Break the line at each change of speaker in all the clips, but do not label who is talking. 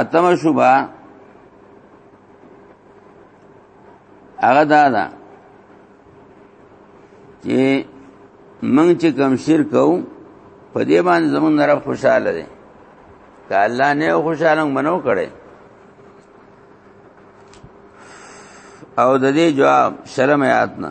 اتم شوبا هغه دا ده چې موږ چې کوم شرک کوو په دې باندې زمونږ رب خوشاله دی که الله نه خوشاله منو کړي او د دې جواب شرم آیات نه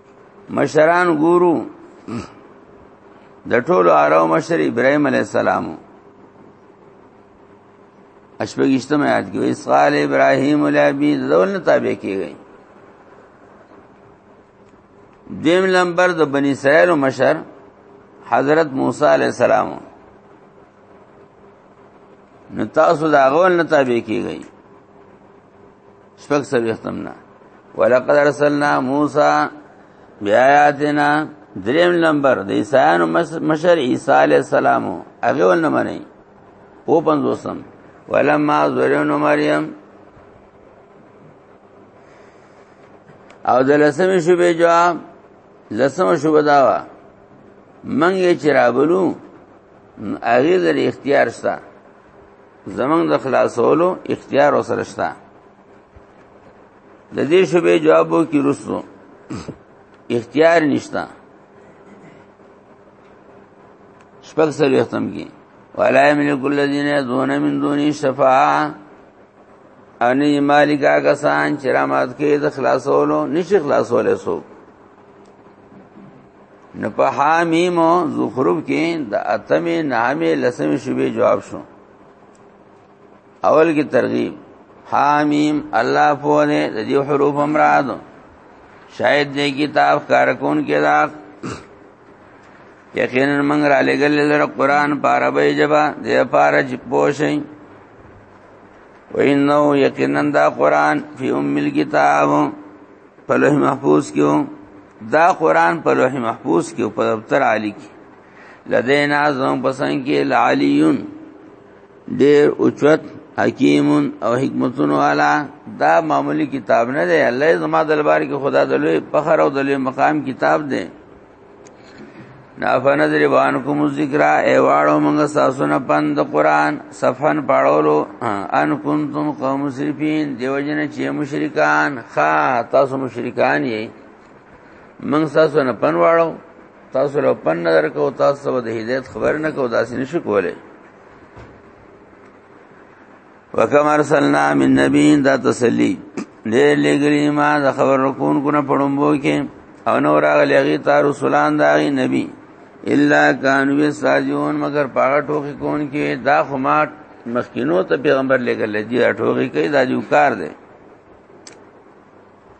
مشران ګورو د ټولو عرب مشر ابراهيم عليه السلام اشبګشتمه یاد کې وی صالح ابراهيم الابي ذول تابع کیږي دیم لمبر د بنی اسرائیل مشر حضرت موسی علیہ السلام نو تاسو دا غول نه تابع کیږئ شپږ څلوېختم نه ولقد ارسلنا موسی بیااتنا دریم نمبر د عیسایانو مشر عیسی علی السلام هغه ول نه مني او پنځوسم ولما زورن مریم او د لسمې شوبې جواب لسمه شوبه دا وا منګه چرابلو هغه در اختیار شته زمنګ د خلاصولو اختیار وسره شته د دې شوبې جوابو کې رسو اختیار نشته شپږ سره ختم کی ولا یملک الذین دون من دون شفاعه انی مالک هغه سان چې رحمت کې د خلاصولو نشي خلاصولې سو نه په حامیم زخرف کې د اتمې نامې لسمې شوبې جواب شو اول کې ترغیب حامیم الله په دې د دې حروف مراد شاید دې کتاب کارکون کې دا یقینا موږ را لګل لره قران په عربی ژبه د پاره چې پوښي وینو یقینا دا قران فی ام الكتاب په لوح محفوظ کې دا قران په لوح محفوظ کې په دفتر عالی کې لدینا زم پسند کې لعلیون ډیر اوچت حکیم او حکمتونو والا دا معمولی کتاب نه دی الله زما دلبار کې خدا دلوي فخر او دلوي مقام کتاب دی نا فنذر وانکم الذکر ایواړو موږ تاسو نه پند قران صفن پاړولو ان کنتم قوم مسرفین دیوجن چې مشرکان خا تاسو مشرکان یې موږ تاسو نه پن واړو تاسو له پن نظر کو تاسو د هدایت خبر نه کو داسې نشو کولای وکم ارسلنا من نبی دا تسلی ډېر لګري ما د خبر رکون کو نه پړمبو کې او نو راغلی غي تا رسولان دا غي نبی الا کانو ساجون مگر پاغه ټوکی کون کې دا خمات مخکینو ته پیغمبر لګل دي ټوکی کوي دا جو کار دی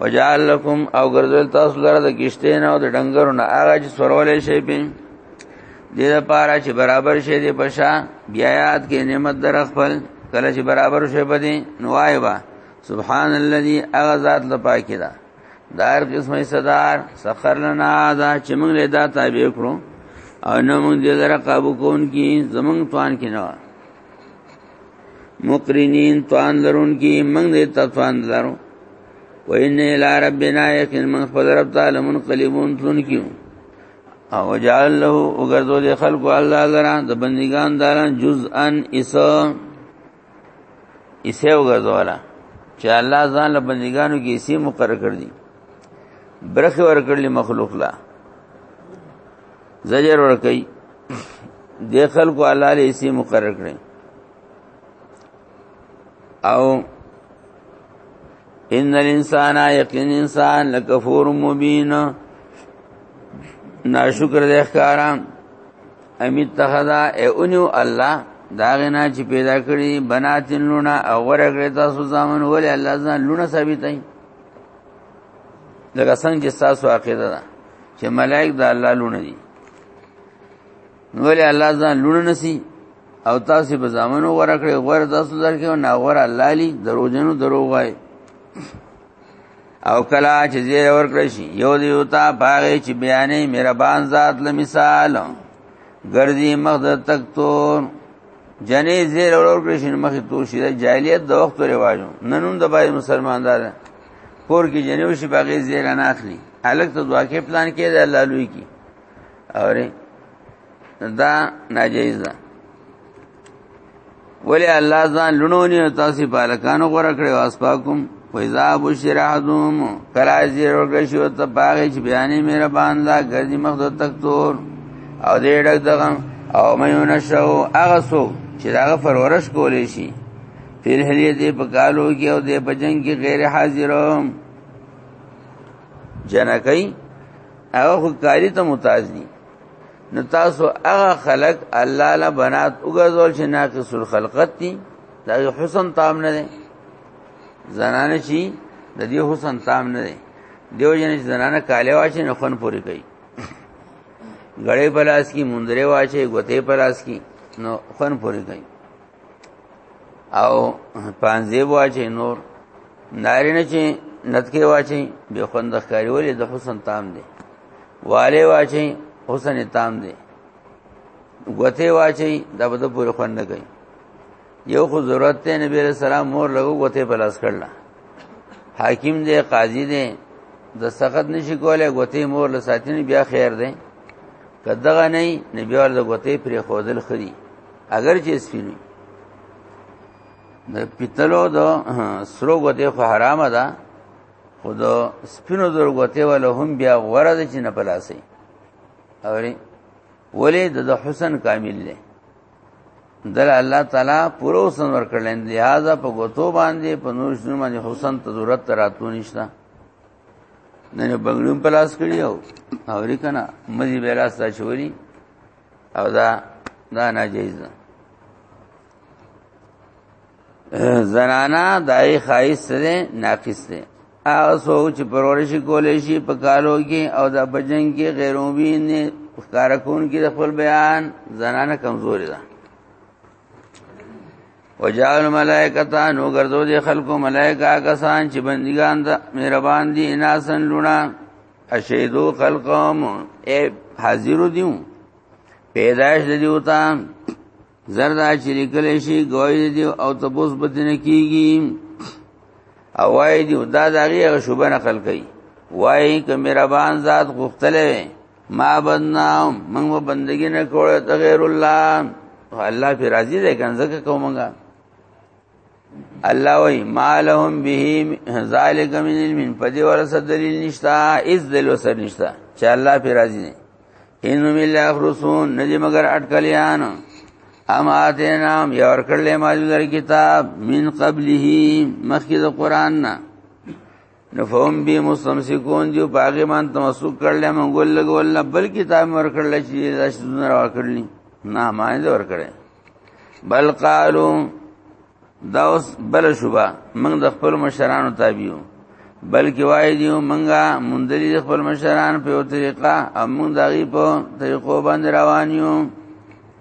وجعل لكم او ګرځول تاسو لره د کشته نه او د ډنګرو نه هغه چې سرولې شي په دې لپاره چې برابر شي دې پشا بیا یاد کې نعمت در خپل کله چې برابر شي په دې نوای با سبحان الذي اغذات لپاکې ده دار قسمه صدر سخر لنا دا چې موږ له دا تابع کړو او نو موږ دې لره قابو کون کی زمنګ توان کې نه مقرنین توان لرون کی منگ دی تطوان لرون و ان الى ربنا یقین من خپل رب تعالی من قلیبون تلون کیو او جعل له وګرځو د خلق الله لرا د بندگان داران جزءا اسا اسه وګرځولا چې الله ځان له بندگانو کې اسی مقرر کړ دي برخه ور کړل مخلوق لا زجر ور کوي د خلکو الله له اسی مقرر کړي او ان الانسان یقین انسان لکفور مبین ناشکر دې ښکارا امیت تخدا اونیو الله دا غنا چې پیدا کړی بناتین لونه او ورګړې تاسو ځامن ولې الله ځان لونه ثابتای لکه څنګه چې تاسو عقیده ده چې ملائک د الله لونه دي نو ولې الله ځان لونه نسی او تاسو په ځامنو ورکړې غوړ تاسو درکې او نه غوړ الله لي دروځنو درو وای او کلا چې زیر ورکړې شي یو دی او تا پاره چې بیانې مهربان ذات له مثال ګرځي مخد تک تو جنې زیر ورکړې شي مخې تو شي جاهلیت د وخت رواجو ننوم د بای مسلمان دار کور کې جنو شي باغې زیره نه اخلي الګ ته دعا کې پلان کې ده الله لوی کی اورې دا ناجیز ده ولی الله ځان لونونی او تاسو په الکانو غره کړو اسپاکم فیضا بشیر احدهم کلا زیر ورکړی شو ته باغې چې بیانې مهربان دا ګرځي مخ د تکتور او دې ډک دغه او مې ونشو هغه سو چې دا پرورش کولې شي پیر هلی دې په کالو کې او دې په جنگ کې غیر حاضرو جنکای هغه خو کاری ته محتاج دي نو تاسو هغه خلق الله لا بنات وګرځول چې ناقص الخلقت دي دا حسن تام نه دي زنانه شي د دې حسن تام نه دي دیو جن زنانه کاله واچي نه خون پوری کوي غړې پلاس کی مندره واچي غته پلاس کی نو خون پوری کوي او پانځه واچي نور نارینه چې نتکي واچي به خوند ښکاری ولې د حسن تام دی والے واچي حسن تام دی غوته واچي د بده پورې خوند نه کوي یو خو ضرورت ته نبی رسول الله مور لګو غوته په لاس کړل حاکم دی قاضي دی د سخت نشي کولای غوته مور لساتین بیا خیر دی کداغه نه نبی ورته غوته پرې خودل خري اگر چې سپینی د پیتلو د سرو غوته خو حرامه ده خو د سپینو زرو غوته ول هم بیا غوړه ده چې نه پلاسي اوري ولې د حسن کامل دی دل الله تعالی پورو حسن ورکړل لہذا په غوتو باندې په نور شنو باندې حسن ته ضرورت راتو نشته نه بنگلون پلاس کړی او اوري کنه مزي بیلاس تا چوری او دا دا ناجیز ده زنانا دای خایس ده ناقص ده هغه څوک چې پرورش کولې شي په کالو کې او د بجنګ کې غیرو وینې ښکارکون کې د خپل بیان زنانه کمزوري ده وجعل ملائکتا نو ګرځو دي خلکو ملائکه کسان چې بندگان ده مهربان دي اناسن لونه اشهدو خلقهم اے حاضر دیو پیدائش دیو تا زردا چې لیکل شي گواہی دیو او تبوس بدنه کیږي او وای دیو دا دغه شوبه نقل کوي وای ک مهربان ذات غختلې ما بدنا موږ بندګی نه کوله غیر الله الله پی راضی دی کنه زکه کومګه الله وی مالهم به ذالک من علم پدی ورسه دلیل نشتا اس دلیل وسر نشتا چې الله پی راضی نه ان مل اخرسون ندی مگر اٹکلیان ام اتینام یور کړل ما کتاب من قبله مخکې د قران نه نو فهم به مستمسکون دی باغی مان تمسک کړل موږ ګل ګل بل کتاب ور کړل چې دا شنو را کړل نه ما نه ور کړل بل قالو دا اوس بل شوبه موږ د خپل مشرانو تابعو بلکې وای دی موږ مندلی خپل مشران په طریقه او موږ دغه په طریقو باندې روان یو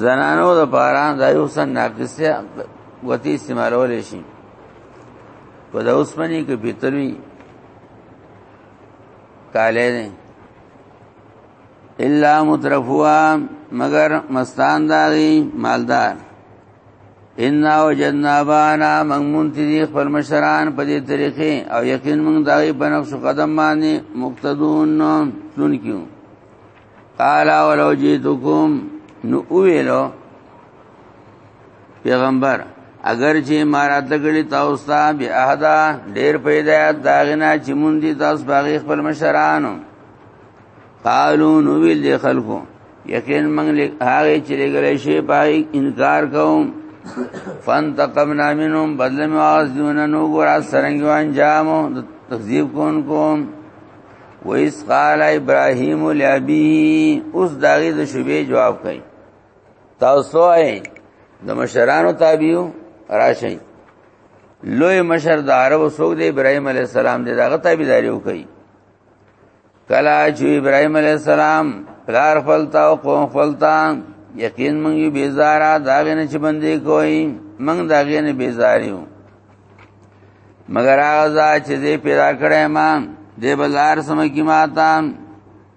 زنانو د پاره د یو سن ناقصه وتی استعمالول شي په د اوسمنې کې پیتلوي کاله نه الا مترفوا مگر مستان داغي مالدار ان وجدنا بانا مغمون تدی خپل مشران په دې طریقې او یقین موږ داغي بنقش قدم باندې مقتدون تون کیو قال ولو جئتكم نو ویلو پیغمبر اگر چې مارات غړي تاسو ته به احدا ډیر پیدا داغنا چې مونږ دي تاسو باغ خپل مشرانو قالو نو ویل دي خلکو یقین موږ له هغه چې لګلې شي پای انکار کوم فانتقمنا منهم بدل ما ازونه نو ګور سرنګوان جامو تکذیب کون کوم ویس قال ابراهیم لابی اوس داغه د شوبې جواب کړي تاسو یې د مشرانو تابعو راشي لوی مشر د عربو څوک دی ابراهیم علی السلام دی داغه تابعداري وکړي کلا چې ابراهيم عليه السلام پلار خپلتا او قوم خپلتا یقین مونږ بیزارا داغه نه چې بندي کوي مونږ داغه نه بیزاریو مگر هغه ځای چې دې پیدا کړې ما دې بازار سم کې ماتا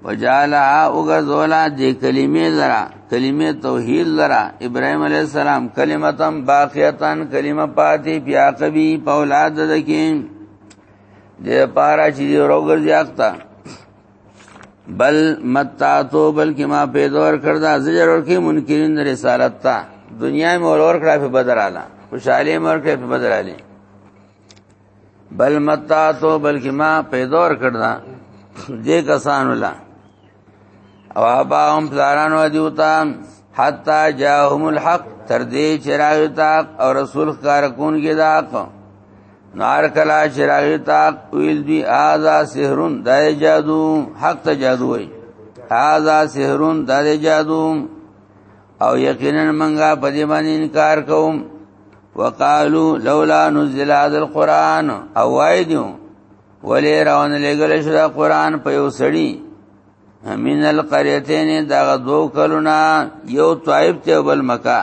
وجالها وغزولا دې کلمې لرا کلمې توحید لرا ابراهيم عليه السلام کلمتم باقیتن کلمه پاتې بیا کبي په اولاد دکې دې پارا چې روغ ځاختا بل متاتو بلکې ما پیدا ور کړ دا زجر ور کې منکرین د رسالت ته دنیا مې ور ور کړه په بدر اعلی خوشاله مې ور کړه په بدر اعلی بل متاتو بلکې ما پیدا ور کړ دا دې کسان ولا او ابا هم پلارانو دیوتا حتا جاءهم الحق تر دې چراغ تاق او رسول کار کون کې داق نار کلا چراغی تاک ویل دی آزا سحرون دا جادو حق تا جادو وی آزا سحرون دا جادو او یقینا منګه په دې باندې انکار کوم وقالو لولا نزل هذا القران او وای دیو ولې روان لګل شو دا قران په یو سړی من القريتين دا دو کلونا یو طائف ته بل مکه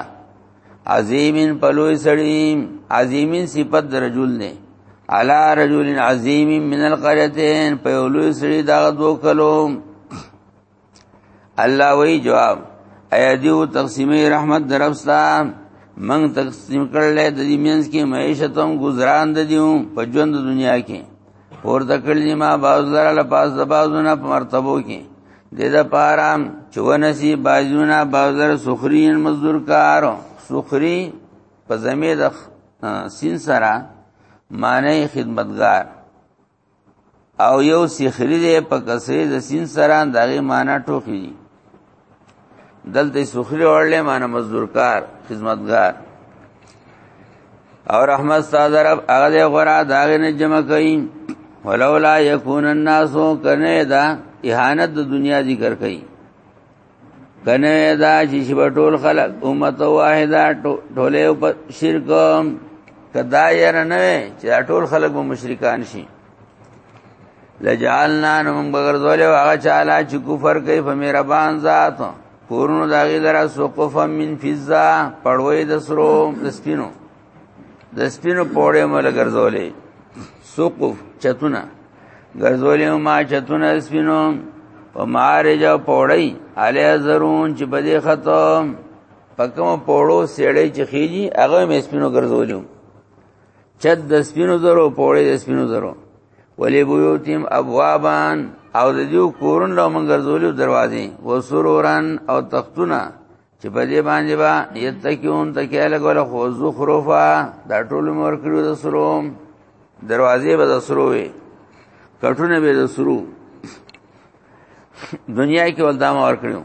عظیمین پلوی سړی عظیمین صفت د رجل نه علا رجل عظیم من القريتين په لوی سړي دا دو کلو الله وی جواب ایا دیو تقسیمې رحمت درپستا من تقسیم کړل د دې مینس کې معیشتوم گزاران د دیو په ژوند دنیا کې اور د کړلې ما باز لره لپاس د بازونه په مرتبو کې دې د پاره چې ونسی بازونه بازار سخرین مزدور کار سخری په زمې د سین سره معنی خدمتگار او یو سخری دې په کسری د سین سره دغه معنی ټوخی دي دلته سخری اورلې معنی مزدور کار خدمتگار او رحمت ستاسو رب هغه دې غورا داغه نه جمع کین ولولا یکون الناس کنه دا اهانت د دنیا ذکر کین کنه دا چې شپټول خلق امت واحده ټوله په شرک کدا یې نه چې ټول خلق به مشرکان شي لجعلنا نم بغرزول واغ چالا چې کفر کوي په مهربان ذات کورونو دا غي لرا سقفا من فضا پړوي د سرو د سپینو د سپینو پوره مل ګرځولې سقف چتونه ګرځولې ما چتونه سپینو او مارج او پوړی علی زرون چې بده ختم پکم پوړو سیړې چې خيږي هغه مې سپینو ګرځولیو چد د سپینو زرو پوړې د سپینو زرو ولی بیوتیم ابوابان او د دیو کورن لو منګر زولیو دروازې و سرورن او تختونه چې په دې باندې با یتکیون تکیا لګول خو زخرفا دا ټول مور کړو د سرو دروازې به د سرو وي کټونه به د سرو دنیا کې ولدا مور کړو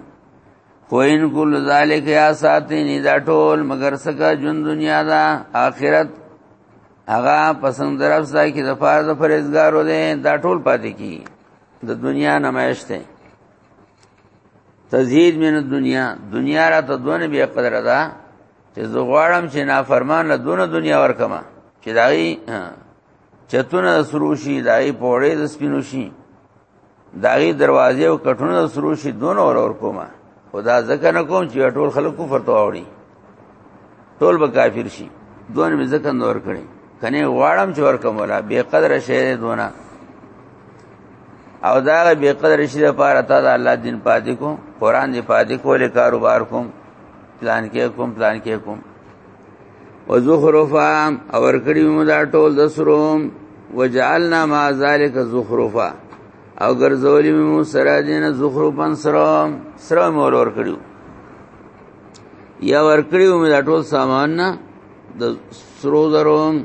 خو ان کل ذالک یا ساتین دا ټول مگر سکه جون دنیا دا آخرت هغه پسند درف ځای کې د فار د فرزګارو دي دا ټول پاتې کی د دنیا نمایش ته تزهید من دنیا دنیا را ته دونه به قدر ده چې زه غواړم چې نافرمان له دونه دنیا ورکما چې دای چتونه سروشي دای پوړې د سپینوشي داغي دروازې او کټونه سرو شي دون اور اور کوما خدا ځکه نه کوم چې ټول خلک کفر ته اوړي ټول به کافر شي دون مې ځکه نور کړي کنه واړم چې ور کوم ولا به قدر شي دونه او دا به قدر شي د پاره تا د الله دین پاتې کو قران دې پاتې کو له کاروبار کوم پلان کې کوم پلان کې کوم او زخرفا او ورکړي موږ دا ټول د سروم وجعلنا ما ذالک زخرفا او ګرځولې موږ سره دینه زخرفن سره سره موږ ورکړي یا ورکړي موږ دا ټول سامان نه د سرو زروم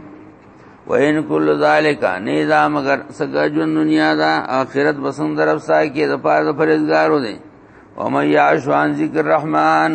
وین کل ذالک نه دا مگر سګه جون دنیا دا اخرت بسنګ درف سا کې د پاره د پرېزګارو دي او مې عاشوان ذکر رحمان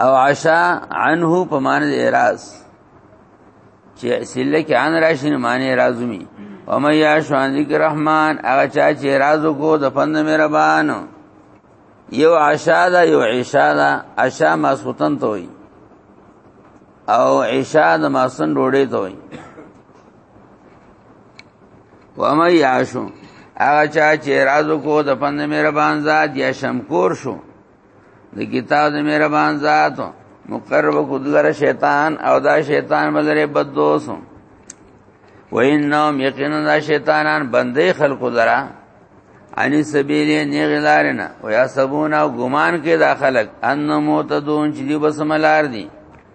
او عشا عنه په معنی د اعراض چې سله کې ان راشي نه معنی اعراض می او مې یا شان ذکر رحمان هغه چا چې اعراض کو د پند مهربان یو عشا دا یو عشا دا عشا ماسوتن ته وي او عشا د ماسن ډوړې ته وي ومن یعشو هغه چا چې رازو کو د پند مهربان ذات یا شمکور شو د کتاب د مهربان ذات مقرب کو دغه شیطان او دا شیطان ملره بد دوست و انهم یقینا دا شیطانان بندې خلقو درا انی سبیل نه غلارنا و یا سبونا ګمان کې دا خلق ان موتدون چې دی بسملار دي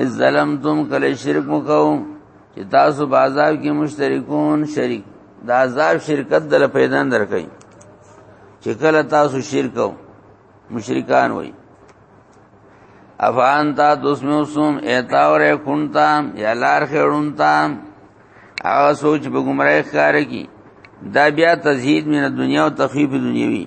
از ظلم تم کله شرک مکو چې تاسو بازار کې مشترکون شریک د عذاب شرکت دل پیدا درکې چې کله تاسو شرک او مشرکان وای افان تا دوسمو سوم ایتا اور کونتا یا لار خړونتا هغه سوچ په گمراه ښکار کی دا بیا تزهید من دنیا او تخفیف دنیوی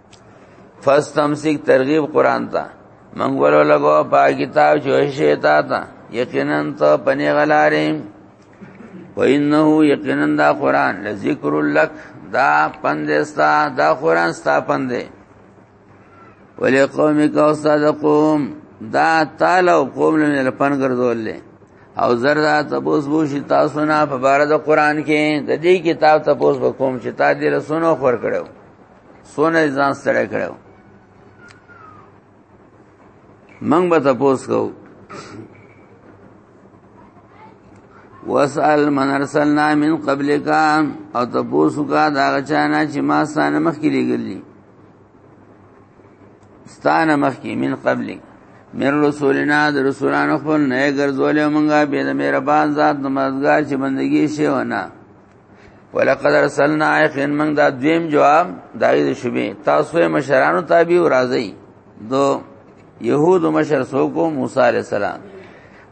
فاستمسک ترغیب قران ته منګول لګو په کتاب جو شی تا ته یقینا ته پنی غلارې وانه یقینا دا قران لذکر لک دا پندستا دا قران ستا پندې ولې قوم کا استاد قوم دا تعالی قوم له لپن ګرځول او زردا تبوس بو شي تاسو نه په بار د قران کې د دې کتاب تبوس وکوم چې تا دې رسونو خور کړو سونه ځان ستړی کړو منګ به تاسو کو واسال من ارسلنا من قبلک او تاسو کا دا چانا چې ما ستانه مخ کې لګلی ستانه مخ کې من قبلک مر رسولنا د رسولانو خپل نه ګرځولې مونږه به د مهربان ذات نمازګار چې بندگی شي ونه ولقد ارسلنا اخن من دا دویم جواب دایې شوبې تاسو مشرانو تابع راځي دو يهود مشر سوکو موسی عليه السلام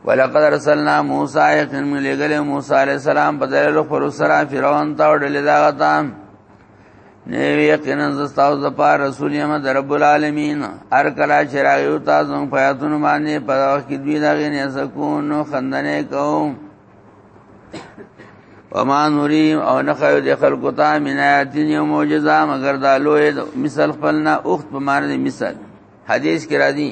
ولقد ارسلنا موسی اخن من لګل موسی عليه السلام په دلیل پر سره فرعون ته وړل دا غتا نیوی یقینا زستاو زپا رسول یم در رب العالمین ار کلا چراغیو تاسو پیاتون باندې په وخت کې دوی دغه نه سکون خندنه کوم وما نوریم او نخیو دی خلقو تا من آیاتین یو موجزا مگر دا لوی مثل خپلنا اخت په معنی دی مثل حدیث کې راځي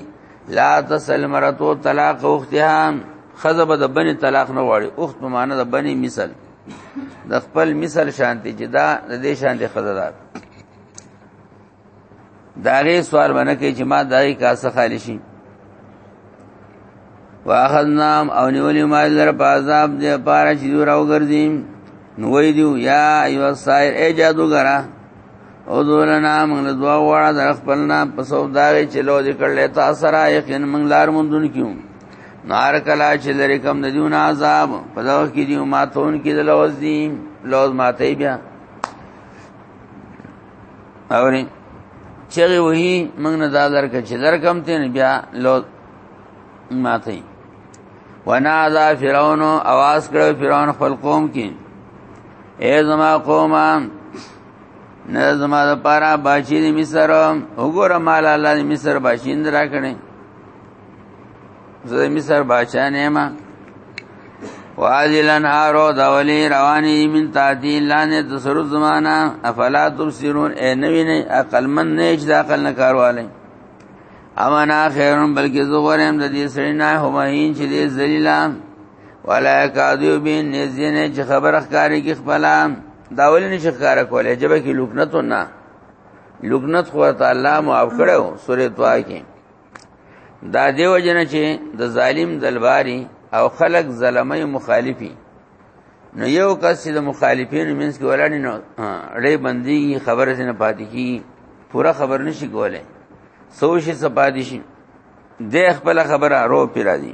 لا تسل مرتو طلاق اختها خذب د بنی طلاق نه وړي اخت په معنی د بنی مثل د خپل مثل شانتی چې دا د دې شانتی خزدار دا غي سوال باندې کې چې ما دای کا څه خالی شي واخذنام او نیولی ما لر په عذاب دې پاره چې دور او ګرځیم نو وی دیو یا ایو سایر ای جادوګرا او دولنا موږ له دوا وړه در خپلنا په سو داوی چې لو دې کړل تا سره یقین موږ لار مونږ دن کیو نار کلا چې لری کم د دیون عذاب په دا کې دیو ماتون کې د لوز دی لوز ماته بیا اوري چغه وهي موږ نه دا درک چې درکم ته بیا لو ماته وناذا فرعون आवाज کړو فرعون خپل قوم کې اے زما قومه نه زما د پاره باشي د مصر وګوره مال الله د مصر باشیند راکړي زه مصر بادشاہ نیمه وازلن هارو دولی روانی من تاتی لانه تسر زمانہ افلا تبصرون اے نوی نه عقل من نه اج د عقل نه کارواله امنا خیرون بلکې زه غوړم د دې سړی نه همین چې دې ذلیلا ولا کادو بین نزین چې خبر ښکاری کې خپل داول نشه ښکار کولای جبه کې لوکنتو نه لوکنت خو تعالی معاف کړو سورې توای کې دا دیو جن چې د ظالم دلباري او خلق ظلمي مخالفي نو یو کس چې د مخالفینو منځ کې ولاړ نه اړې بندي خبره نه پاتې کی پورا خبر نشي کوله سوشي سپادشي د خپل خبره رو پیرا دي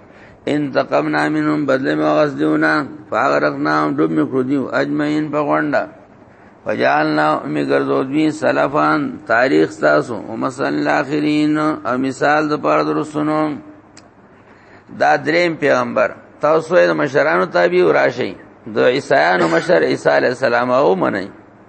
انتقمنا منهم بدل ما غزدونا فاغرقنا دم کردیو اجمعین په غونډه وجعلنا می ګرځودوی سلفان تاریخ تاسو او مثلا الاخرین او مثال د پاره درسونو دا دریم پیغمبر تاسو د مشرانو تابع راشي د عیسایانو مشر عیسی علی السلام او منئ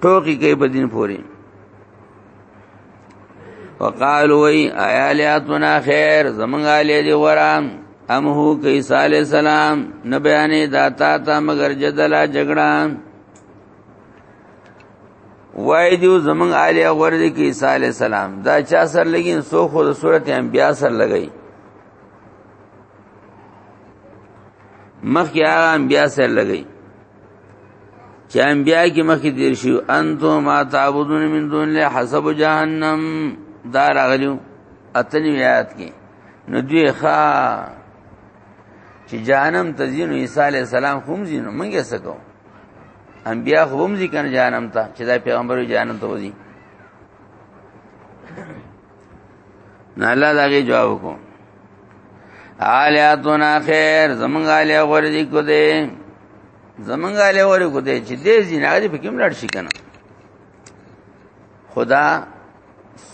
ټوکی کوي په دین پوری وقالو وی آیالیاتنا خیر زمنګ علی دی ورام ام هو کی صالح سلام نه بیانې داتا تا مگر جدلا جګړه وای دیو زمنګ علی غور دی کی صالح سلام دا چا سر لګین سو خو د صورت انبیا سر لګی مخ یا انبیا سر لګی چې انبیا کې مخکې دیر شي انتو ما تعبدون من دون له حسب جهنم دا راغلیو اتنی آیات کې نو دوی ښا چې جهنم ته ځین عیسی علی السلام هم ځین مونږه سکو انبیا هم ځی کنه جهنم ته چې دا پیغمبر جهنم ته وځي نه الله دغه جواب کو عالیاتنا خیر زمونږ علی غور دي کو دي زمونږ علی غور کو دي چې دې زینا دې پکې ملړ شي کنه خدا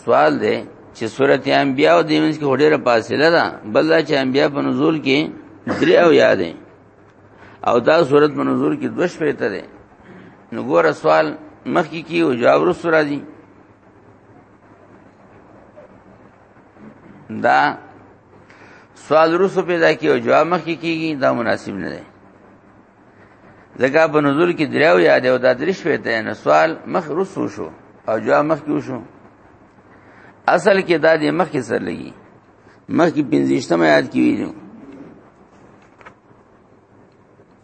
سوال دی چې سورته انبیاء او دیمنس کې هډېره فاصله ده بل دا چې انبیاء په نزول کې درې او یادې او دا سورته په نزول کې دوش پېته ده نو ګوره سوال مخکې کی او جواب رسو راځي دا سوال روسو پیدا کی او جواب مخ کی کیږي دا مناسب نه دی ځکه په نزول کې دریاو یاد او دا درش وته نه سوال مخ روسو شو او جواب مخ کیو شو اصل کې دا د مخ کې سر لګي مخ کې پنځشتمه یاد کی ویلو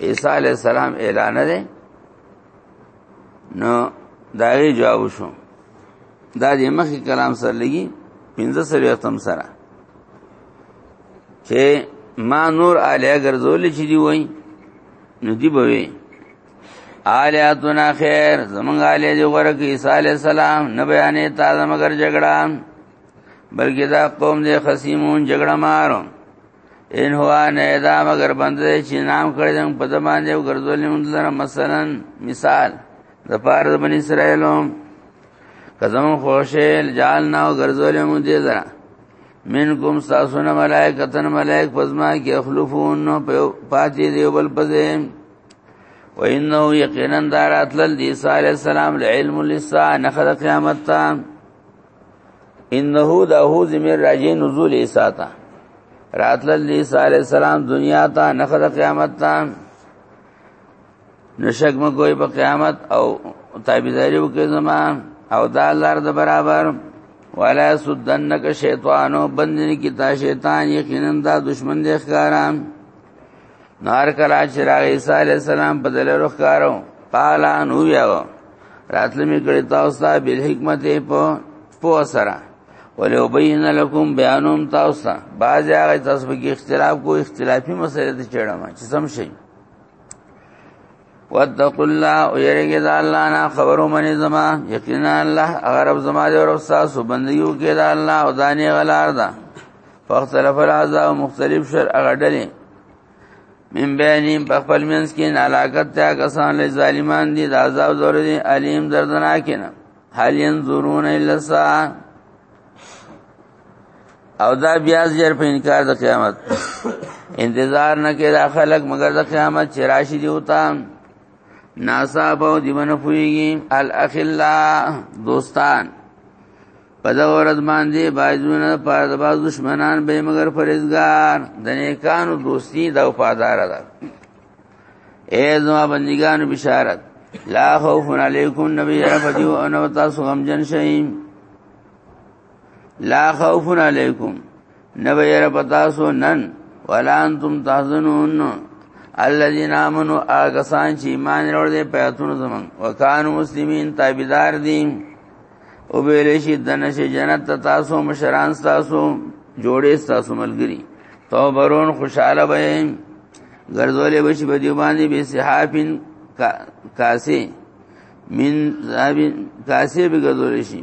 عیسی علی السلام اعلان ده نو دا یې جواب شو دا دې مخکې کلام سره لګي 15 ختم سره چې ما نور علی ګرځول چې دی وای نو دی به وي آلیاتنا خیر زمونږ علی دی غره کې عیسی علی السلام نه بیانې تازه مگر جګړه بلکې دا قوم دې خصیمون جګړه مارو ان هو ان اذا مگر بنده چې نام کړی دم په زمان دی ګرځول موږ لره مثلا مثال د پاره د بنی اسرائیلو کزم خوشل جال نه ګرځول موږ دې لره منکم ساسونه ملائکتن ملائک پزما کې اخلفون نو پاتې دی بل پزې و انه یقینا دارات لل دی صلی الله علیه وسلم علم لسان خد قیامت تا انه دا هو زمير راجي نزول عيسى تا راتل عيسى عليه السلام دنیا ته نخد قیامت ته نشک م کوئی په قیامت او تابعداري وکړي زما او دا لار د برابر ولا سدنک شیطانو بندنی کی تا شیطان یقینا دا دشمن دی ښکارام نار کلا چې راغی عیسی علی السلام په دل روخ کارو قال نو یو راتل می کړی تاسو ته بل حکمت په پو سره ولې وبین لکم بیانوم تاسو ته باز هغه تاسو به اختلاف کو اختلافي مسله ته چړم چې سم شي واتقوا الله او یریګه د الله نه خبرو منی زما یقینا الله اگر اب زما دی او تاسو سو بندیو کې د الله او دانی غلار ده فاختلف العذاب مختلف شر اغدلی من بینیم په خپل منځ کې نالاقت ته کسان له ظالمان دي د عذاب زور دي علیم دردناک نه حال ينظرون الا سا او دا بیا زیر په انکار د قیامت انتظار نه کې دا خلک مگر د قیامت چې راشي دی وتا ناسا به دی من فویږي الاخلا دوستان په دا ورځ باندې بازونه پر د باز دشمنان به مگر فرزګار د نیکانو دوستی دا وفادار ده اے زما بندگانو بشارت لا خوف علیکم نبی رب دیو انو تاسو غم جن شئ لا خوف علیکم نبیر پتاسو نن ولا انتم تحزنون الذين امنوا اغسان چې ایمان لرل دي پیاتون زمون وکانو مسلمین تابعدار دي او ویل شي دنش جنت تاسو مشران تاسو جوړې تاسو ملګری توبرون خوشاله به ګرځولې بشي په دی باندې به صحافین کاسه من ذابین کاسه به ګرځولې شي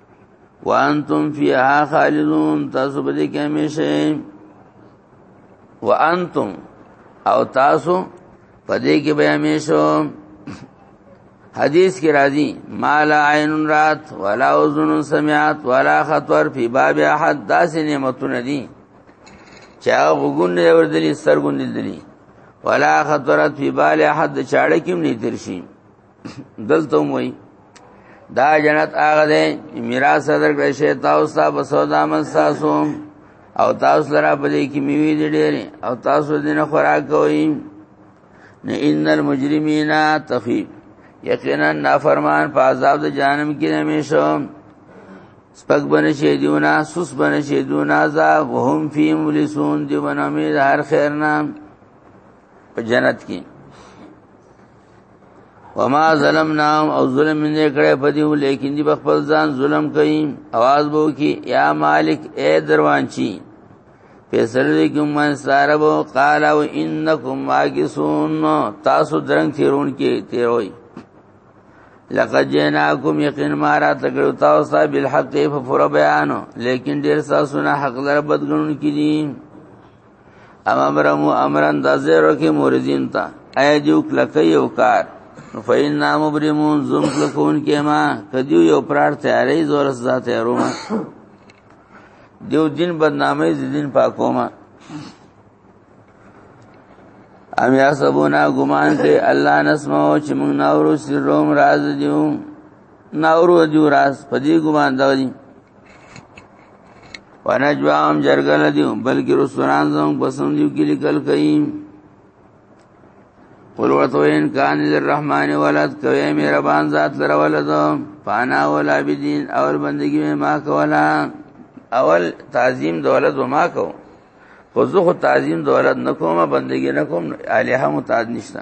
وانتم فیها خالدون تاسو به دې کې همیشه وانتم او تاسو په دې کې به همیشه حدیث کې راځي مال عین رات ولا اذن سمعت ولا خطر فی باب احد داسې نعمتونه دي چا غوګون نه وردلی سرګون دي ولا خطرت فی بال احد چاړه کې نه درشي دلته وای دا جنت هغه دی میراث درکړی شی تاسو ته بسودا من تاسو او تاسو لرا په دې کې میوي دي ډېر او تاسو دې نه خوراک کوئ نه ان المجرمین تخیب یقینا نافرمان په عذاب د جهنم کې همیشه سپک بن شیدونا سس بن شیدونا ذا وهم فی ملسون دی بن امید هر خیر نام په جنت کې وما ظلمنا او ظلم نه کړه په دې لیکن دی خپل ځان ظلم کوي आवाज بو کی یا مالک اے دروانچی فیصله کوم من سارب قال او انکم واقسون تاسو درنګ تیرون کې تیروي لقد جناکم یقین مارا تکړو تاسو ته بالحق په فور بیان لیکن ډیر تاسو نه حق لربد غنون کې دي اما برمو امرن دا زیرو کې موردین تا ایا جو کلکی یو کار فین نام برمون زم کلکون کې ما کدیو یو پرار تیارې زورس ذات روما دیو دین بدنامي دین پاکوما ام یا سبونا ګمان ته الله نسمو چې موږ ناورو سروم راز دیو ناورو دیو راز پدی ګمان دا دی ونجوام جرګل دیو بلکې رسولان زموږ بسم دیو کې لیکل کوي قل ورتو ان کان للرحمن ولد کوي مهربان ذات لر ولد فانا ولا بدین اور بندگی میں ما کولا اول تعظیم دولت ما کو خو زه خو تعظیم دولت نکوم بندگی نکوم الہه متعد نشته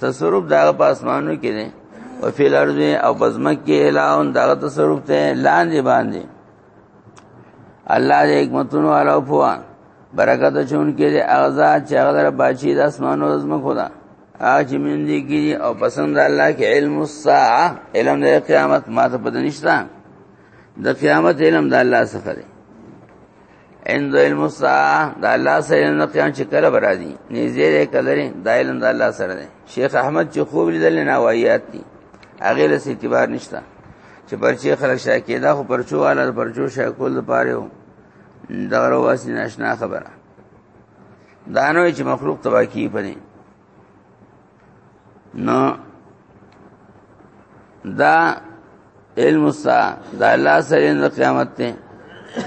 تصرف دغه په اسمانو کې دی او فی الارض او بزمک کې الهون دغه تصرف ته لاندې باندې الله دې حکمتونو علاو فوا برکت چون کې دې اغزا چې غدر باچی د اسمانو زم خدا اج من دې کې او پسند الله کې علم الساعه علم د قیامت ما ته پد نشتا د قیامت علم د الله څخه دی عند المصا دا الله سره نه قیام چې کله برازي نږدې دې کلري دا علم د الله سره دی شیخ احمد چې خوب لیدل نه وایات دي هغه له اعتبار نشته چې پرچی خلک شای کېدا خو پرچو والا پرچو شای کول پاره و دغه واسي ناشنا خبره دانوي چې مخلوق تبا کی پدې نو دا علم سا دا الله سره د قیامت ته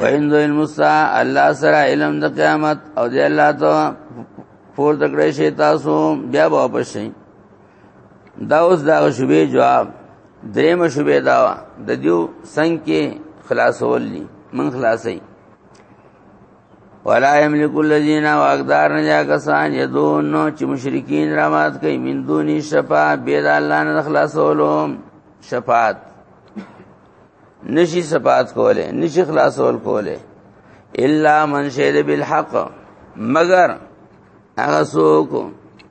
ویند علم سا الله سره علم د قیامت او دی الله ته پور تکړه شي تاسو بیا واپس شئ دا اوس دا شوبې جواب دریم شوبې دا د دیو څنګه خلاصول دي من خلاصي ولا یملک الذین واقدار نه کسان یدون نو چې مشرکین را مات کوي من دونی شفاعت به د الله نه خلاصولو شفاعت نشي شفاعت کوله نشي خلاصول کوله الا من شهد بالحق مگر هغه څوک